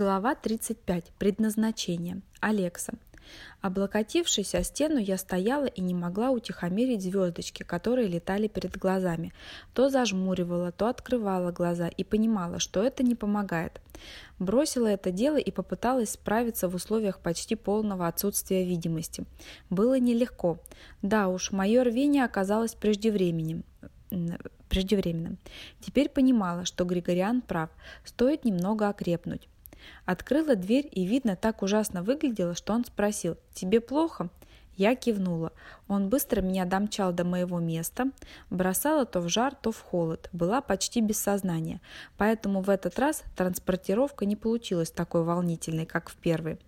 Глава 35. Предназначение. Алекса. Облокотившись о стену, я стояла и не могла утихомирить звездочки, которые летали перед глазами. То зажмуривала, то открывала глаза и понимала, что это не помогает. Бросила это дело и попыталась справиться в условиях почти полного отсутствия видимости. Было нелегко. Да уж, мое рвение оказалось преждевременным преждевременным. Теперь понимала, что Григориан прав, стоит немного окрепнуть. Открыла дверь и, видно, так ужасно выглядело, что он спросил «Тебе плохо?» Я кивнула. Он быстро меня домчал до моего места, бросала то в жар, то в холод, была почти без сознания, поэтому в этот раз транспортировка не получилась такой волнительной, как в первый.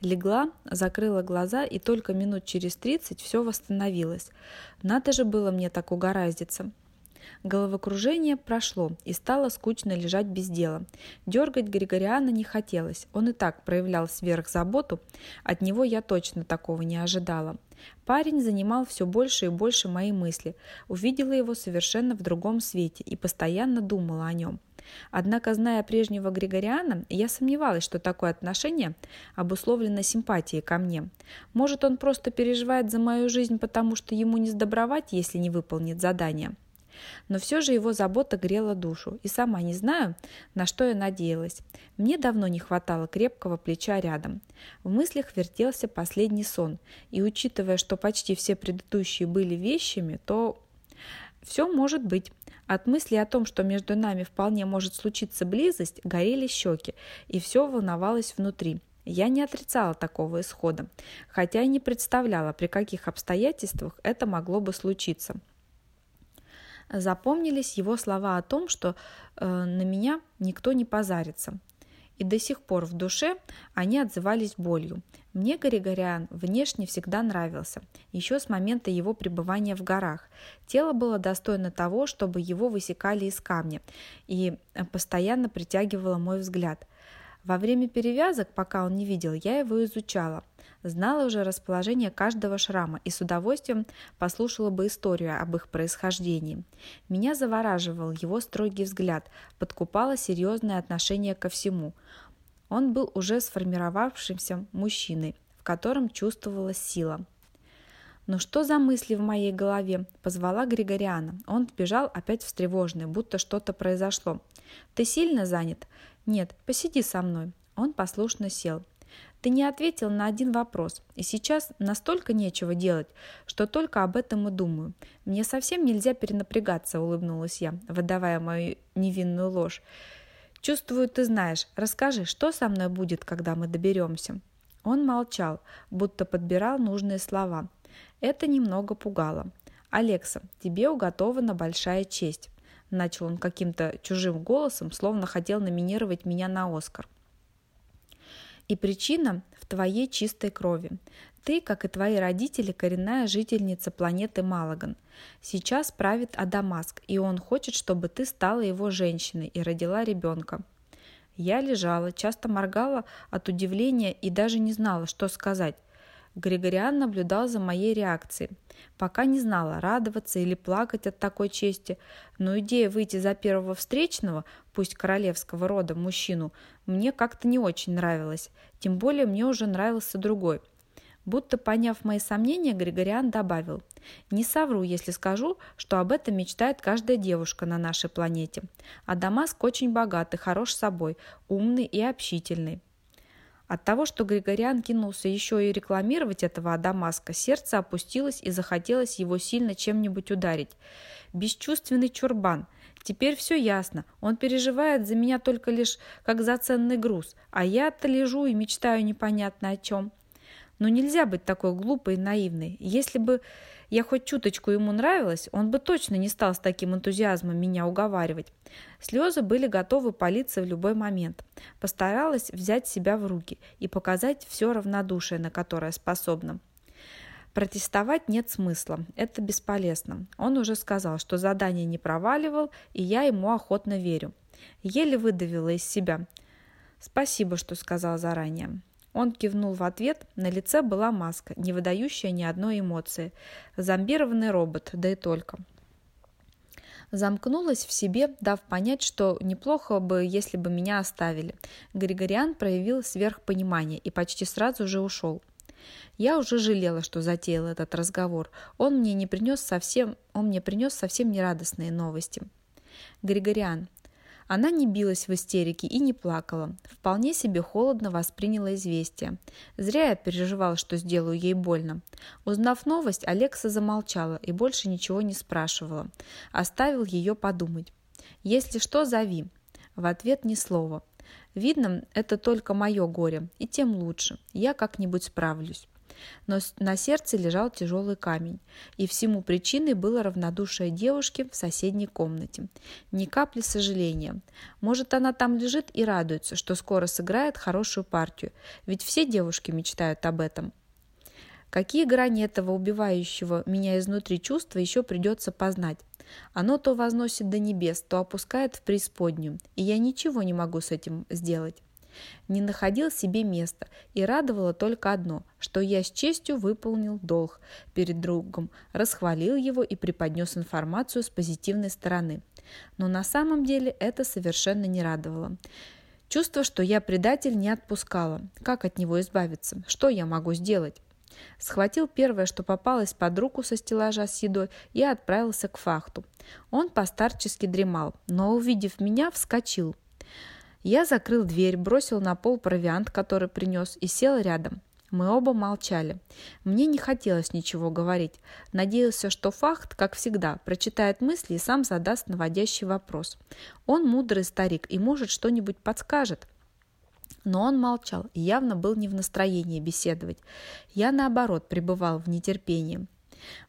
Легла, закрыла глаза, и только минут через тридцать все восстановилось. Надо же было мне так угораздиться. Головокружение прошло, и стало скучно лежать без дела. Дергать Григориана не хотелось, он и так проявлял сверхзаботу, от него я точно такого не ожидала. Парень занимал все больше и больше мои мысли, увидела его совершенно в другом свете и постоянно думала о нем. Однако, зная прежнего Григориана, я сомневалась, что такое отношение обусловлено симпатией ко мне. Может, он просто переживает за мою жизнь, потому что ему не сдобровать, если не выполнит задание. Но все же его забота грела душу, и сама не знаю, на что я надеялась. Мне давно не хватало крепкого плеча рядом. В мыслях вертелся последний сон, и учитывая, что почти все предыдущие были вещами, то все может быть. От мысли о том, что между нами вполне может случиться близость, горели щеки, и все волновалось внутри. Я не отрицала такого исхода, хотя и не представляла, при каких обстоятельствах это могло бы случиться запомнились его слова о том, что э, на меня никто не позарится. И до сих пор в душе они отзывались болью. Мне Григориан внешне всегда нравился, еще с момента его пребывания в горах. Тело было достойно того, чтобы его высекали из камня, и э, постоянно притягивало мой взгляд. Во время перевязок, пока он не видел, я его изучала – Знала уже расположение каждого шрама и с удовольствием послушала бы историю об их происхождении. Меня завораживал его строгий взгляд, подкупало серьезное отношение ко всему. Он был уже сформировавшимся мужчиной, в котором чувствовалась сила. «Ну что за мысли в моей голове?» – позвала Григориана. Он бежал опять встревоженный, будто что-то произошло. «Ты сильно занят?» «Нет, посиди со мной». Он послушно сел. Ты не ответил на один вопрос, и сейчас настолько нечего делать, что только об этом и думаю. Мне совсем нельзя перенапрягаться, улыбнулась я, выдавая мою невинную ложь. Чувствую, ты знаешь. Расскажи, что со мной будет, когда мы доберемся?» Он молчал, будто подбирал нужные слова. Это немного пугало. «Алекса, тебе уготована большая честь», – начал он каким-то чужим голосом, словно хотел номинировать меня на Оскар. И причина в твоей чистой крови. Ты, как и твои родители, коренная жительница планеты Малаган. Сейчас правит Адамаск, и он хочет, чтобы ты стала его женщиной и родила ребенка. Я лежала, часто моргала от удивления и даже не знала, что сказать. Григориан наблюдал за моей реакцией. Пока не знала, радоваться или плакать от такой чести, но идея выйти за первого встречного, пусть королевского рода, мужчину, мне как-то не очень нравилась. Тем более мне уже нравился другой. Будто поняв мои сомнения, Григориан добавил, «Не совру, если скажу, что об этом мечтает каждая девушка на нашей планете. А Дамаск очень богатый, хорош собой, умный и общительный. От того, что Григориан кинулся еще и рекламировать этого Адамаска, сердце опустилось и захотелось его сильно чем-нибудь ударить. Бесчувственный чурбан. Теперь все ясно. Он переживает за меня только лишь как за ценный груз, а я-то лежу и мечтаю непонятно о чем. Но нельзя быть такой глупой и наивной. Если бы я хоть чуточку ему нравилась, он бы точно не стал с таким энтузиазмом меня уговаривать. Слезы были готовы палиться в любой момент. Постаралась взять себя в руки и показать все равнодушие, на которое способна. Протестовать нет смысла, это бесполезно. Он уже сказал, что задание не проваливал, и я ему охотно верю. Еле выдавила из себя. Спасибо, что сказал заранее. Он кивнул в ответ, на лице была маска, не выдающая ни одной эмоции. Зомбированный робот, да и только. Замкнулась в себе, дав понять, что неплохо бы, если бы меня оставили. Григориан проявил сверхпонимание и почти сразу же ушел. Я уже жалела, что затеял этот разговор. Он мне не принес совсем, он мне принес совсем нерадостные новости. Григориан, она не билась в истерике и не плакала. Вполне себе холодно восприняла известие. Зря я переживала, что сделаю ей больно. Узнав новость, Алекса замолчала и больше ничего не спрашивала. Оставил ее подумать. «Если что, зови». В ответ ни слова. Видно, это только мое горе, и тем лучше. Я как-нибудь справлюсь но на сердце лежал тяжелый камень, и всему причиной было равнодушие девушки в соседней комнате. Ни капли сожаления. Может, она там лежит и радуется, что скоро сыграет хорошую партию, ведь все девушки мечтают об этом. Какие грани этого убивающего меня изнутри чувства еще придется познать. Оно то возносит до небес, то опускает в преисподнюю, и я ничего не могу с этим сделать не находил себе места, и радовало только одно, что я с честью выполнил долг перед другом, расхвалил его и преподнес информацию с позитивной стороны. Но на самом деле это совершенно не радовало. Чувство, что я предатель, не отпускало. Как от него избавиться? Что я могу сделать? Схватил первое, что попалось под руку со стеллажа с едой и отправился к фахту. Он постарчески дремал, но, увидев меня, вскочил – я закрыл дверь, бросил на пол провиант, который принес, и сел рядом. Мы оба молчали. Мне не хотелось ничего говорить. Надеялся, что Фахт, как всегда, прочитает мысли и сам задаст наводящий вопрос. Он мудрый старик и, может, что-нибудь подскажет. Но он молчал и явно был не в настроении беседовать. Я, наоборот, пребывал в нетерпении.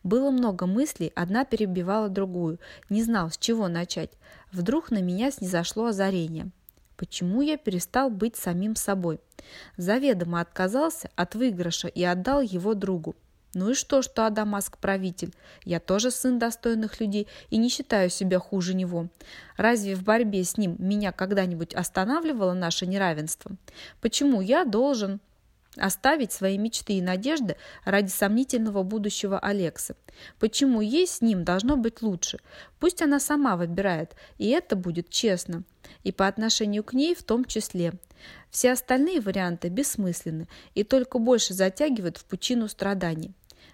Было много мыслей, одна перебивала другую. Не знал, с чего начать. Вдруг на меня снизошло озарение. Почему я перестал быть самим собой? Заведомо отказался от выигрыша и отдал его другу. Ну и что, что Адамаск правитель? Я тоже сын достойных людей и не считаю себя хуже него. Разве в борьбе с ним меня когда-нибудь останавливало наше неравенство? Почему я должен оставить свои мечты и надежды ради сомнительного будущего Алексы. Почему ей с ним должно быть лучше? Пусть она сама выбирает, и это будет честно. И по отношению к ней в том числе. Все остальные варианты бессмысленны и только больше затягивают в пучину страданий.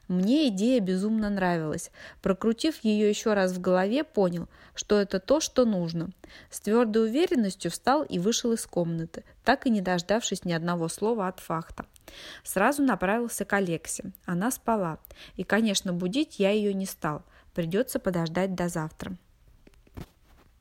Мне идея безумно нравилась. Прокрутив ее еще раз в голове, понял, что это то, что нужно. С твердой уверенностью встал и вышел из комнаты, так и не дождавшись ни одного слова от фахта. Сразу направился к Алексе. Она спала. И, конечно, будить я ее не стал. Придется подождать до завтра.